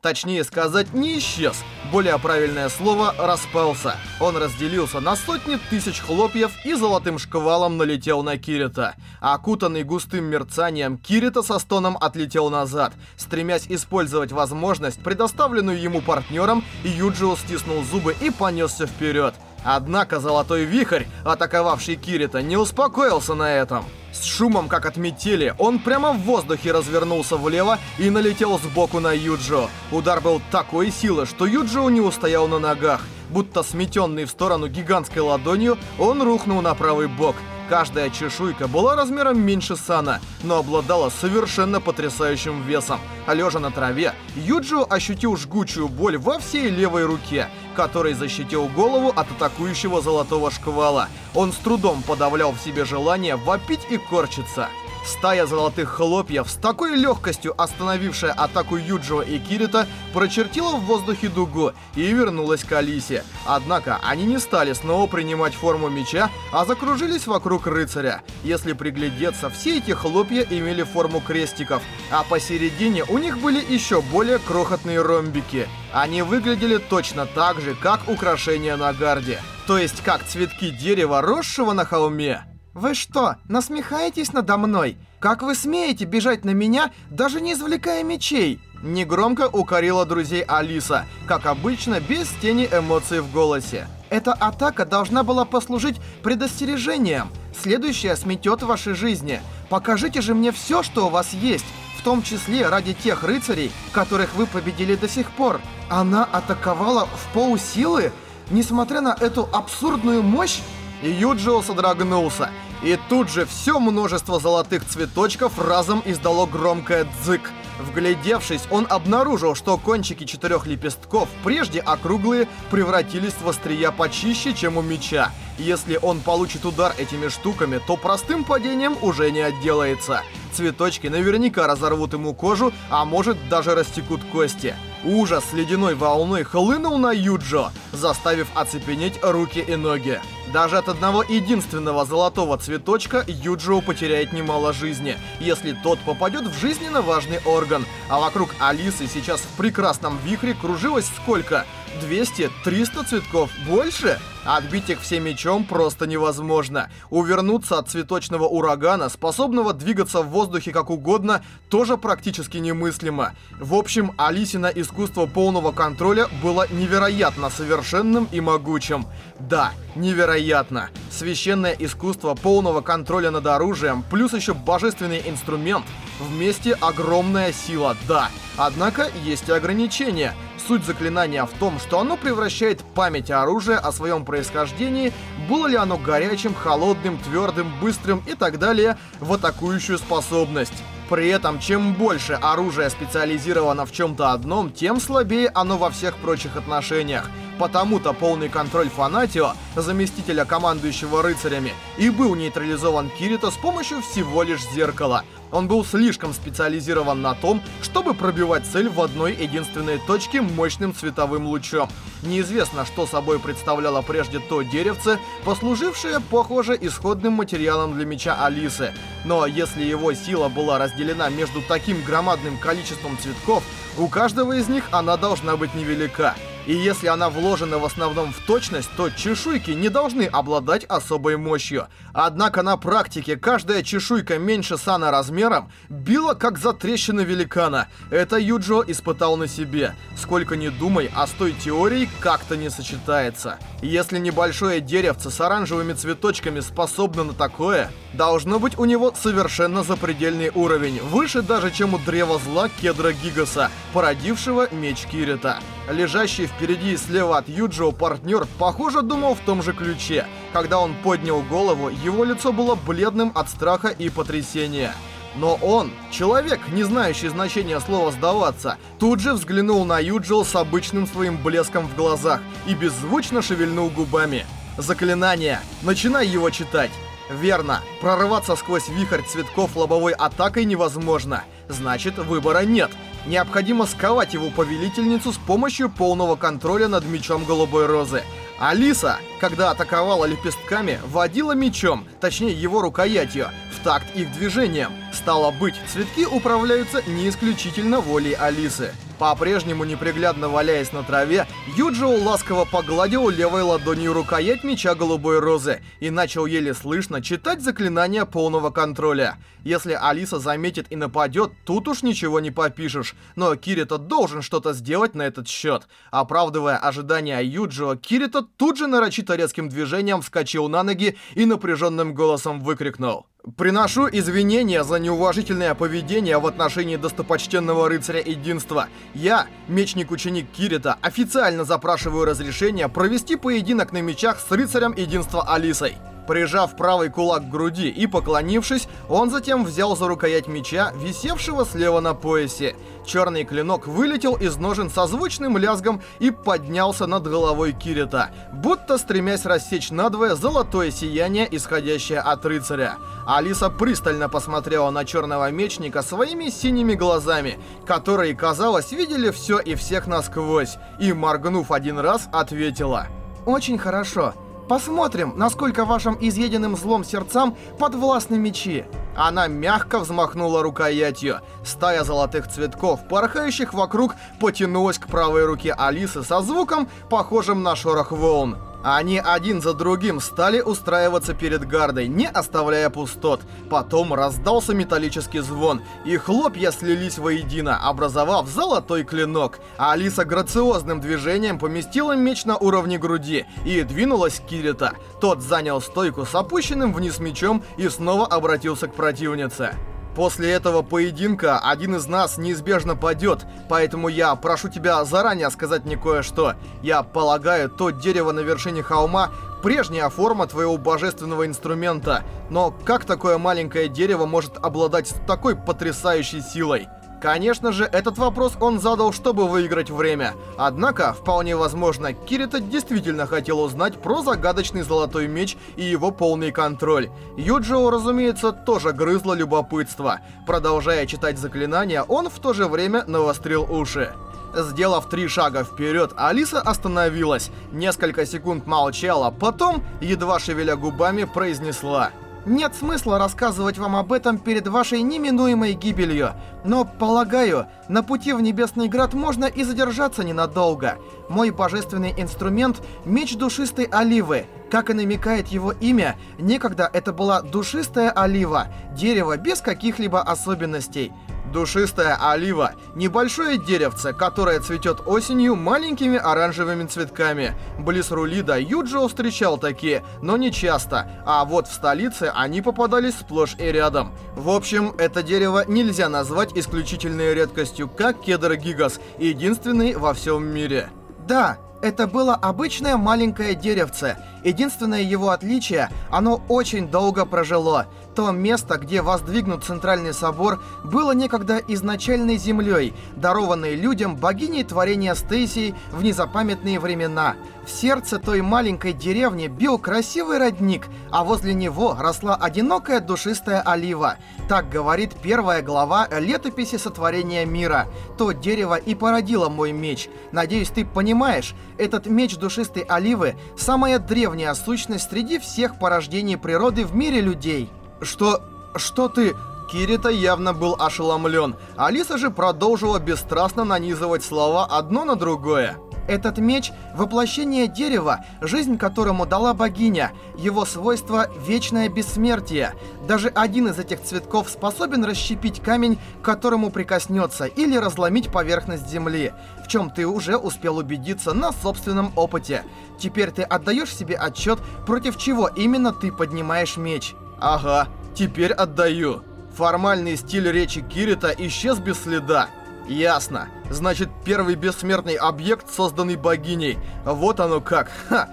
Точнее сказать, не исчез. Более правильное слово «распался». Он разделился на сотни тысяч хлопьев и золотым шквалом налетел на Кирита. Окутанный густым мерцанием, Кирита со стоном отлетел назад. Стремясь использовать возможность, предоставленную ему партнером, Юджио стиснул зубы и понесся вперед. Однако Золотой Вихрь, атаковавший Кирита, не успокоился на этом. С шумом, как от метели, он прямо в воздухе развернулся влево и налетел сбоку на Юджио. Удар был такой силы, что Юджио не устоял на ногах. Будто сметенный в сторону гигантской ладонью, он рухнул на правый бок. Каждая чешуйка была размером меньше Сана, но обладала совершенно потрясающим весом. Лежа на траве, Юджио ощутил жгучую боль во всей левой руке, который защитил голову от атакующего золотого шквала. Он с трудом подавлял в себе желание вопить и корчиться. Стая золотых хлопьев, с такой легкостью остановившая атаку Юджио и Кирита, прочертила в воздухе дугу и вернулась к Алисе. Однако они не стали снова принимать форму меча, а закружились вокруг рыцаря. Если приглядеться, все эти хлопья имели форму крестиков, а посередине у них были еще более крохотные ромбики. Они выглядели точно так же, как украшения на гарде. То есть как цветки дерева, росшего на холме. «Вы что, насмехаетесь надо мной? Как вы смеете бежать на меня, даже не извлекая мечей?» Негромко укорила друзей Алиса, как обычно, без тени эмоций в голосе. «Эта атака должна была послужить предостережением. Следующая сметет ваши жизни. Покажите же мне все, что у вас есть, в том числе ради тех рыцарей, которых вы победили до сих пор. Она атаковала в полусилы? Несмотря на эту абсурдную мощь, и Юджио содрогнулся. И тут же все множество золотых цветочков разом издало громкое «дзык». Вглядевшись, он обнаружил, что кончики четырех лепестков, прежде округлые, превратились в острия почище, чем у меча. Если он получит удар этими штуками, то простым падением уже не отделается. Цветочки наверняка разорвут ему кожу, а может даже растекут кости. Ужас ледяной волной хлынул на Юджо, заставив оцепенеть руки и ноги. Даже от одного единственного золотого цветочка Юджио потеряет немало жизни, если тот попадет в жизненно важный орган. А вокруг Алисы сейчас в прекрасном вихре кружилось сколько? 200-300 цветков? Больше? Отбить их всем мечом просто невозможно. Увернуться от цветочного урагана, способного двигаться в воздухе как угодно, тоже практически немыслимо. В общем, Алисина искусство полного контроля было невероятно совершенным и могучим. Да, невероятно. Священное искусство полного контроля над оружием, плюс еще божественный инструмент. Вместе огромная сила, да. Однако есть и ограничения. Суть заклинания в том, что оно превращает память оружия о своем происхождении, было ли оно горячим, холодным, твердым, быстрым и так далее, в атакующую способность. При этом, чем больше оружие специализировано в чем-то одном, тем слабее оно во всех прочих отношениях. Потому-то полный контроль Фанатио, заместителя командующего рыцарями, и был нейтрализован Кирита с помощью всего лишь зеркала. Он был слишком специализирован на том, чтобы пробивать цель в одной единственной точке мощным световым лучом. Неизвестно, что собой представляло прежде то деревце, послужившее, похоже, исходным материалом для меча Алисы. Но если его сила была разделена между таким громадным количеством цветков, у каждого из них она должна быть невелика. И если она вложена в основном в точность, то чешуйки не должны обладать особой мощью. Однако на практике каждая чешуйка меньше Сана размером била как за трещины великана. Это Юджо испытал на себе. Сколько ни думай, а с той теорией как-то не сочетается. Если небольшое деревце с оранжевыми цветочками способно на такое, должно быть у него совершенно запредельный уровень, выше даже, чем у древа зла кедра Гигаса, породившего меч Кирита. Лежащий впереди и слева от Юджио партнер, похоже, думал в том же ключе. Когда он поднял голову, его лицо было бледным от страха и потрясения. Но он, человек, не знающий значения слова «сдаваться», тут же взглянул на Юджио с обычным своим блеском в глазах и беззвучно шевельнул губами. «Заклинание! Начинай его читать!» Верно, прорваться сквозь вихрь цветков лобовой атакой невозможно. Значит, выбора нет. Необходимо сковать его повелительницу с помощью полного контроля над мечом Голубой Розы. Алиса, когда атаковала лепестками, водила мечом, точнее его рукоятью, такт их движениям. Стало быть, цветки управляются не исключительно волей Алисы. По-прежнему неприглядно валяясь на траве, Юджио ласково погладил левой ладонью рукоять меча голубой розы и начал еле слышно читать заклинание полного контроля. Если Алиса заметит и нападет, тут уж ничего не попишешь, но Кирита должен что-то сделать на этот счет. Оправдывая ожидания Юджио, Кирита тут же нарочито резким движением вскочил на ноги и напряженным голосом выкрикнул. Приношу извинения за неуважительное поведение в отношении достопочтенного рыцаря единства. Я, мечник-ученик Кирита, официально запрашиваю разрешение провести поединок на мечах с рыцарем единства Алисой. Прижав правый кулак к груди и поклонившись, он затем взял за рукоять меча, висевшего слева на поясе. Черный клинок вылетел из ножен со звучным лязгом и поднялся над головой Кирита, будто стремясь рассечь надвое золотое сияние, исходящее от рыцаря. Алиса пристально посмотрела на черного мечника своими синими глазами, которые, казалось, видели все и всех насквозь, и, моргнув один раз, ответила «Очень хорошо». Посмотрим, насколько вашим изъеденным злом сердцам подвластны мечи. Она мягко взмахнула рукоятью. Стая золотых цветков, порхающих вокруг, потянулась к правой руке Алисы со звуком, похожим на шорох волн. Они один за другим стали устраиваться перед гардой, не оставляя пустот. Потом раздался металлический звон, и хлопья слились воедино, образовав золотой клинок. Алиса грациозным движением поместила меч на уровне груди и двинулась к Кирита. Тот занял стойку с опущенным вниз мечом и снова обратился к противнице. После этого поединка один из нас неизбежно падет, поэтому я прошу тебя заранее сказать мне кое-что. Я полагаю, то дерево на вершине холма — прежняя форма твоего божественного инструмента, но как такое маленькое дерево может обладать такой потрясающей силой? Конечно же, этот вопрос он задал, чтобы выиграть время. Однако, вполне возможно, Кирита действительно хотел узнать про загадочный золотой меч и его полный контроль. Юджио, разумеется, тоже грызло любопытство. Продолжая читать заклинания, он в то же время навострил уши. Сделав три шага вперед, Алиса остановилась, несколько секунд молчала, потом, едва шевеля губами, произнесла... Нет смысла рассказывать вам об этом перед вашей неминуемой гибелью. Но, полагаю, на пути в Небесный Град можно и задержаться ненадолго. Мой божественный инструмент — меч душистой оливы. Как и намекает его имя, некогда это была душистая олива, дерево без каких-либо особенностей. Душистая олива – небольшое деревце, которое цветет осенью маленькими оранжевыми цветками. Близ Рулида Юджио встречал такие, но не часто, а вот в столице они попадались сплошь и рядом. В общем, это дерево нельзя назвать исключительной редкостью, как кедр гигас, единственный во всем мире. Да, это было обычное маленькое деревце. Единственное его отличие, оно очень долго прожило. То место, где воздвигнут центральный собор, было некогда изначальной землей, дарованной людям богиней творения Стейсии в незапамятные времена. В сердце той маленькой деревни бил красивый родник, а возле него росла одинокая душистая олива. Так говорит первая глава летописи сотворения мира. То дерево и породило мой меч. Надеюсь, ты понимаешь, этот меч душистой оливы – самая древняя сущность среди всех порождений природы в мире людей. Что... что ты... Кирита явно был ошеломлен. Алиса же продолжила бесстрастно нанизывать слова одно на другое. Этот меч — воплощение дерева, жизнь которому дала богиня. Его свойство — вечное бессмертие. Даже один из этих цветков способен расщепить камень, к которому прикоснется, или разломить поверхность земли, в чем ты уже успел убедиться на собственном опыте. Теперь ты отдаешь себе отчет, против чего именно ты поднимаешь меч. Ага, теперь отдаю. Формальный стиль речи Кирита исчез без следа. Ясно. Значит, первый бессмертный объект, созданный богиней. Вот оно как. Ха!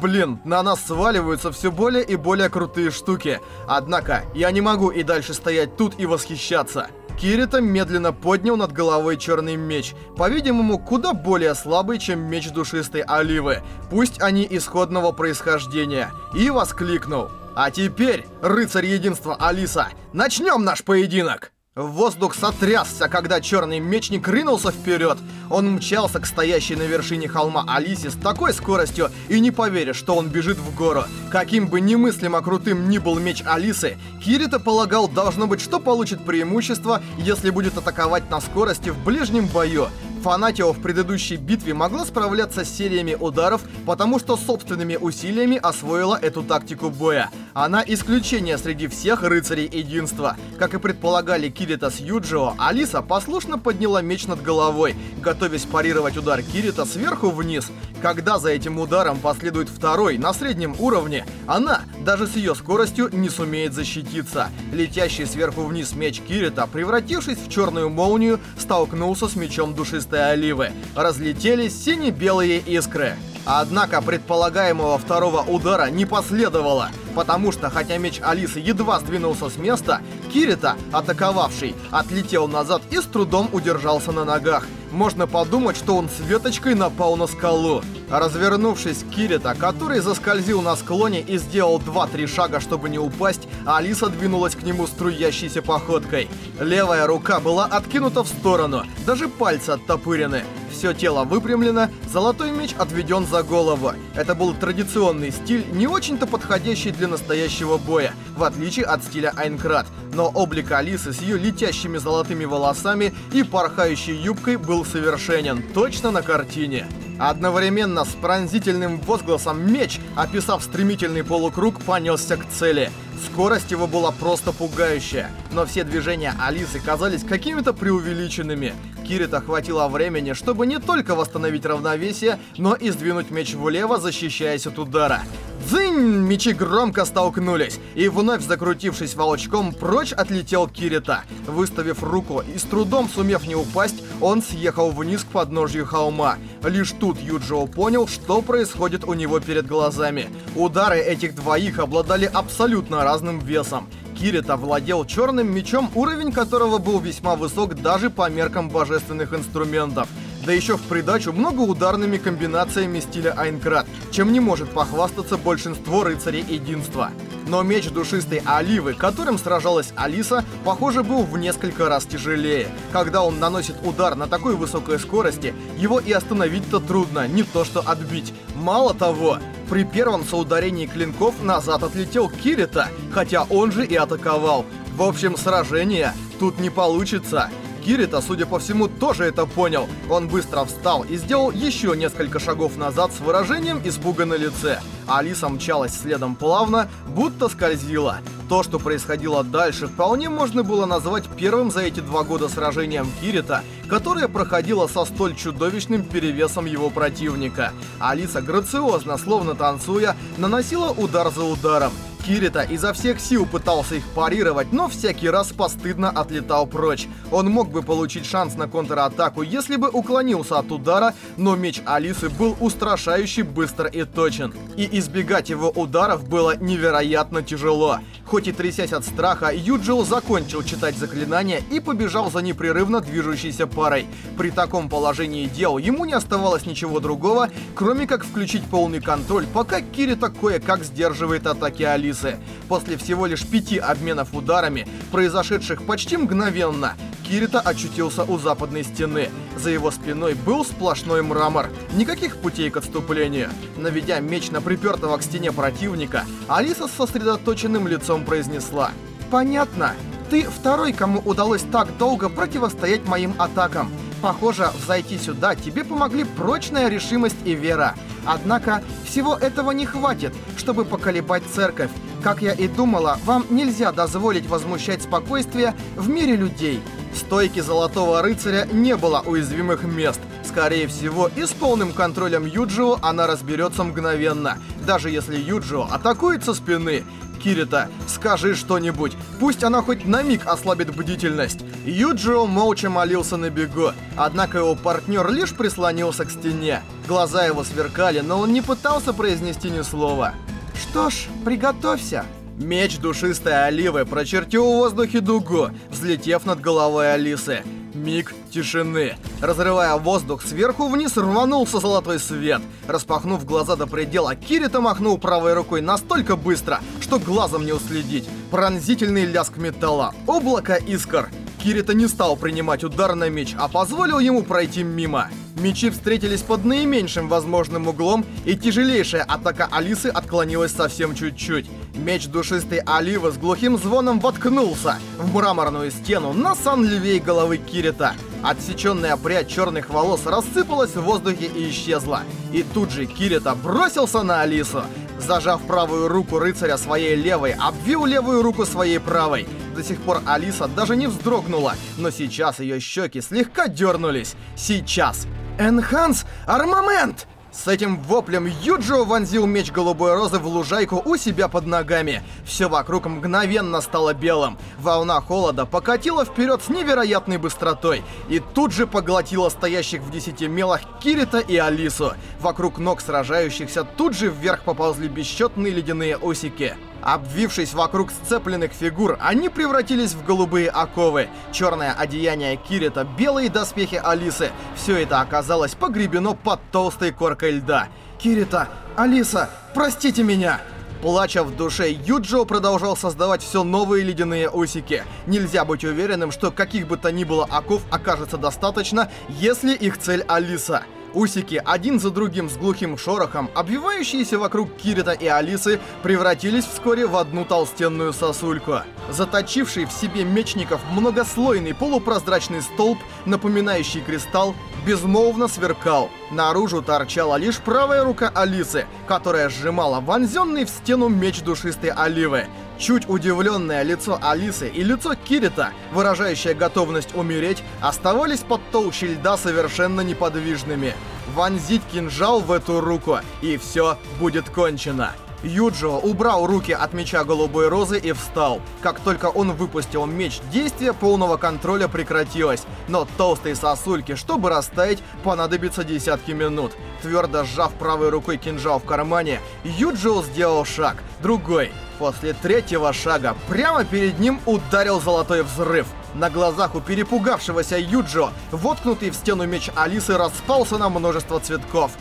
Блин, на нас сваливаются все более и более крутые штуки. Однако, я не могу и дальше стоять тут и восхищаться. Кирита медленно поднял над головой черный меч, по-видимому, куда более слабый, чем меч душистой оливы, пусть они исходного происхождения, и воскликнул. «А теперь, рыцарь единства Алиса, начнем наш поединок!» Воздух сотрясся, когда черный мечник ринулся вперед. Он мчался к стоящей на вершине холма Алисе с такой скоростью и не поверишь, что он бежит в гору. Каким бы немыслимо крутым ни был меч Алисы, Кирита полагал, должно быть, что получит преимущество, если будет атаковать на скорости в ближнем бою. Фанатио в предыдущей битве могла справляться с сериями ударов, потому что собственными усилиями освоила эту тактику боя. Она исключение среди всех рыцарей единства. Как и предполагали Кирита с Юджио, Алиса послушно подняла меч над головой, готовясь парировать удар Кирита сверху вниз. Когда за этим ударом последует второй, на среднем уровне, она, даже с ее скоростью, не сумеет защититься. Летящий сверху вниз меч Кирита, превратившись в черную молнию, столкнулся с мечом душистой оливы. Разлетелись сине-белые искры. Однако предполагаемого второго удара не последовало, потому что, хотя меч Алисы едва сдвинулся с места, Кирита, атаковавший, отлетел назад и с трудом удержался на ногах. Можно подумать, что он с веточкой напал на скалу. Развернувшись Кирита, который заскользил на склоне и сделал 2-3 шага, чтобы не упасть, Алиса двинулась к нему струящейся походкой. Левая рука была откинута в сторону, даже пальцы оттопырены. Все тело выпрямлено, золотой меч отведен за голову. Это был традиционный стиль, не очень-то подходящий для настоящего боя, в отличие от стиля Айнкрат. Но облик Алисы с ее летящими золотыми волосами и порхающей юбкой был совершенен, точно на картине. Одновременно с пронзительным возгласом меч, описав стремительный полукруг, понесся к цели. Скорость его была просто пугающая, но все движения Алисы казались какими-то преувеличенными. Кирита хватило времени, чтобы не только восстановить равновесие, но и сдвинуть меч влево, защищаясь от удара. Дзынь! Мечи громко столкнулись, и вновь закрутившись волчком, прочь отлетел Кирита. Выставив руку и с трудом сумев не упасть, он съехал вниз к подножью холма. Лишь тут Юджио понял, что происходит у него перед глазами. Удары этих двоих обладали абсолютно разным весом. Кирита владел черным мечом, уровень которого был весьма высок даже по меркам божественных инструментов да еще в придачу многоударными комбинациями стиля Айнкрат, чем не может похвастаться большинство рыцарей единства. Но меч душистой Оливы, которым сражалась Алиса, похоже, был в несколько раз тяжелее. Когда он наносит удар на такой высокой скорости, его и остановить-то трудно, не то что отбить. Мало того, при первом соударении клинков назад отлетел Кирита, хотя он же и атаковал. В общем, сражение тут не получится. Кирита, судя по всему, тоже это понял. Он быстро встал и сделал еще несколько шагов назад с выражением испуга на лице. Алиса мчалась следом плавно, будто скользила. То, что происходило дальше, вполне можно было назвать первым за эти два года сражением Кирита, которое проходило со столь чудовищным перевесом его противника. Алиса грациозно, словно танцуя, наносила удар за ударом. Кирита изо всех сил пытался их парировать, но всякий раз постыдно отлетал прочь. Он мог бы получить шанс на контратаку, если бы уклонился от удара, но меч Алисы был устрашающе быстр и точен. И избегать его ударов было невероятно тяжело. Хоть и трясясь от страха, Юджил закончил читать заклинания и побежал за непрерывно движущейся парой. При таком положении дел ему не оставалось ничего другого, кроме как включить полный контроль, пока Кирита кое-как сдерживает атаки. Алисы. После всего лишь пяти обменов ударами, произошедших почти мгновенно, Кирита очутился у западной стены. За его спиной был сплошной мрамор. Никаких путей к отступлению. Наведя меч на припертого к стене противника, Алиса с сосредоточенным лицом произнесла. «Понятно. Ты второй, кому удалось так долго противостоять моим атакам. Похоже, взойти сюда тебе помогли прочная решимость и вера. Однако, всего этого не хватит, чтобы поколебать церковь. Как я и думала, вам нельзя дозволить возмущать спокойствие в мире людей. В стойке Золотого Рыцаря не было уязвимых мест. Скорее всего, и с полным контролем Юджио она разберется мгновенно, даже если Юджио атакует со спины. Кирита, скажи что-нибудь, пусть она хоть на миг ослабит бдительность. Юджио молча молился на бегу, однако его партнер лишь прислонился к стене. Глаза его сверкали, но он не пытался произнести ни слова. «Что ж, приготовься!» Меч душистой оливы прочертил в воздухе дугу, взлетев над головой Алисы. Миг тишины. Разрывая воздух сверху вниз, рванулся золотой свет. Распахнув глаза до предела, Кирита махнул правой рукой настолько быстро, что глазом не уследить. Пронзительный лязг металла, облако искр. Кирита не стал принимать удар на меч, а позволил ему пройти мимо. Мечи встретились под наименьшим возможным углом, и тяжелейшая атака Алисы отклонилась совсем чуть-чуть. Меч душистой Оливы с глухим звоном воткнулся в мраморную стену на сан левей головы Кирита. Отсеченная прядь черных волос рассыпалась в воздухе и исчезла. И тут же Кирита бросился на Алису. Зажав правую руку рыцаря своей левой, обвил левую руку своей правой. До сих пор Алиса даже не вздрогнула, но сейчас ее щеки слегка дернулись. Сейчас. Энханс Армамент! С этим воплем Юджио вонзил меч голубой розы в лужайку у себя под ногами. Все вокруг мгновенно стало белым. Волна холода покатила вперед с невероятной быстротой и тут же поглотила стоящих в десяти мелах Кирита и Алису. Вокруг ног сражающихся тут же вверх поползли бесчетные ледяные усики. Обвившись вокруг сцепленных фигур, они превратились в голубые оковы. Черное одеяние Кирита, белые доспехи Алисы. Все это оказалось погребено под толстой коркой льда. «Кирита! Алиса! Простите меня!» Плача в душе, Юджио продолжал создавать все новые ледяные усики. Нельзя быть уверенным, что каких бы то ни было оков окажется достаточно, если их цель Алиса. Усики один за другим с глухим шорохом, обвивающиеся вокруг Кирита и Алисы, превратились вскоре в одну толстенную сосульку. Заточивший в себе мечников многослойный полупрозрачный столб, напоминающий кристалл, безмолвно сверкал. Наружу торчала лишь правая рука Алисы, которая сжимала вонзенный в стену меч душистой оливы. Чуть удивленное лицо Алисы и лицо Кирита, выражающее готовность умереть, оставались под толщей льда совершенно неподвижными. Вонзить кинжал в эту руку, и все будет кончено. Юджио убрал руки от меча голубой розы и встал. Как только он выпустил меч, действие полного контроля прекратилось. Но толстой сосульке, чтобы растаять, понадобится десятки минут. Твердо сжав правой рукой кинжал в кармане, Юджио сделал шаг. Другой. После третьего шага прямо перед ним ударил золотой взрыв. На глазах у перепугавшегося Юджио, воткнутый в стену меч Алисы распался на множество цветков.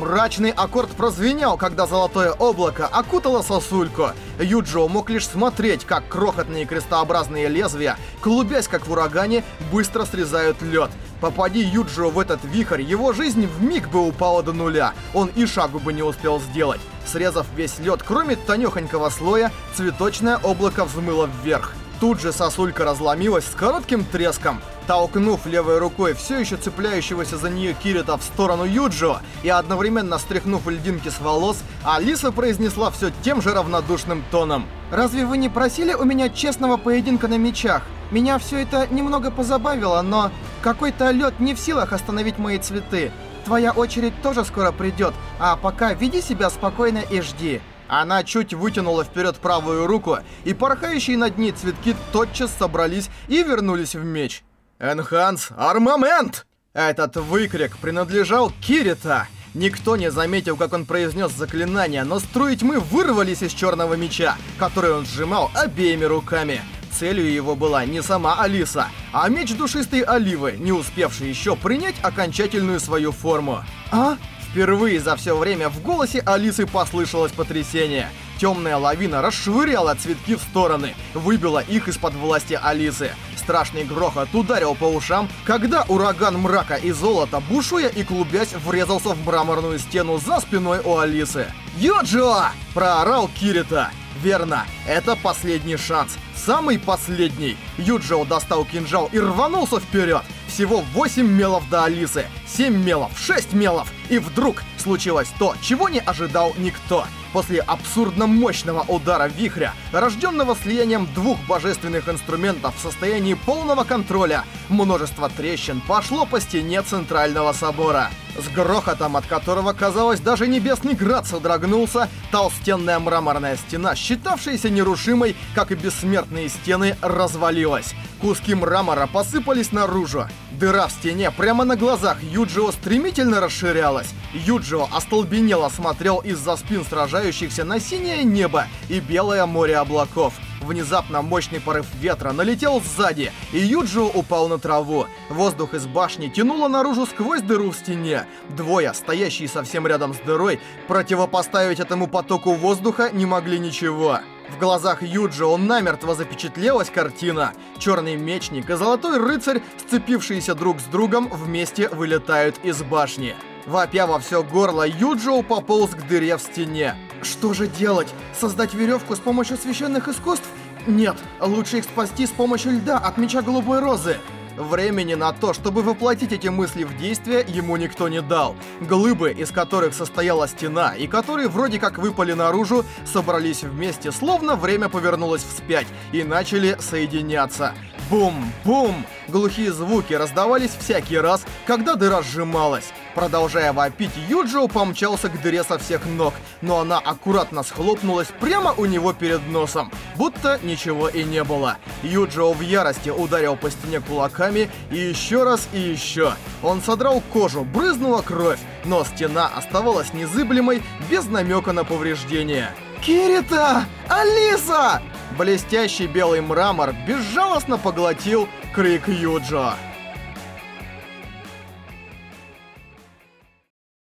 Мрачный аккорд прозвенел, когда золотое облако окутало сосульку. Юджио мог лишь смотреть, как крохотные крестообразные лезвия, клубясь как в урагане, быстро срезают лед. Попади Юджио в этот вихрь, его жизнь в миг бы упала до нуля. Он и шагу бы не успел сделать. Срезав весь лед, кроме тонюхонького слоя, цветочное облако взмыло вверх. Тут же сосулька разломилась с коротким треском. Толкнув левой рукой все еще цепляющегося за нее Кирита в сторону Юджио и одновременно стряхнув льдинки с волос, Алиса произнесла все тем же равнодушным тоном. «Разве вы не просили у меня честного поединка на мечах? Меня все это немного позабавило, но какой-то лед не в силах остановить мои цветы. Твоя очередь тоже скоро придет, а пока веди себя спокойно и жди». Она чуть вытянула вперед правую руку, и порхающие над ней цветки тотчас собрались и вернулись в меч. «Энханс, армамент!» Этот выкрик принадлежал Кирита. Никто не заметил, как он произнес заклинание, но струи тьмы вырвались из черного меча, который он сжимал обеими руками. Целью его была не сама Алиса, а меч душистой оливы, не успевший еще принять окончательную свою форму. «А?» Впервые за все время в голосе Алисы послышалось потрясение. Темная лавина расшвыряла цветки в стороны, выбила их из-под власти Алисы. Страшный грохот ударил по ушам, когда ураган мрака и золота, бушуя и клубясь, врезался в мраморную стену за спиной у Алисы. «Йоджо!» – проорал Кирита. Верно, это последний шанс. Самый последний. Юджио достал кинжал и рванулся вперед. Всего 8 мелов до Алисы. 7 мелов, 6 мелов. И вдруг случилось то, чего не ожидал никто. После абсурдно мощного удара вихря, рожденного слиянием двух божественных инструментов в состоянии полного контроля, множество трещин пошло по стене Центрального Собора. С грохотом, от которого, казалось, даже Небесный Град содрогнулся, толстенная мраморная стена, считавшаяся нерушимой, как и бессмертные стены, развалилась. Куски мрамора посыпались наружу. Дыра в стене прямо на глазах Юджио стремительно расширялась. Юджио остолбенело смотрел из-за спин сражающихся на синее небо и белое море облаков. Внезапно мощный порыв ветра налетел сзади, и Юджио упал на траву. Воздух из башни тянуло наружу сквозь дыру в стене. Двое, стоящие совсем рядом с дырой, противопоставить этому потоку воздуха не могли ничего. В глазах Юджио намертво запечатлелась картина. Черный мечник и золотой рыцарь, сцепившиеся друг с другом, вместе вылетают из башни. Вопя во все горло, Юджио пополз к дыре в стене. Что же делать? Создать веревку с помощью священных искусств? Нет, лучше их спасти с помощью льда от меча голубой розы. Времени на то, чтобы воплотить эти мысли в действие, ему никто не дал. Глыбы, из которых состояла стена, и которые вроде как выпали наружу, собрались вместе, словно время повернулось вспять, и начали соединяться. Бум-бум! Глухие звуки раздавались всякий раз, когда дыра сжималась. Продолжая вопить, Юджио помчался к дыре со всех ног, но она аккуратно схлопнулась прямо у него перед носом, будто ничего и не было. Юджио в ярости ударил по стене кулаками и еще раз и еще. Он содрал кожу, брызнула кровь, но стена оставалась незыблемой, без намека на повреждения. «Кирита! Алиса!» Блестящий белый мрамор безжалостно поглотил крик Юджо.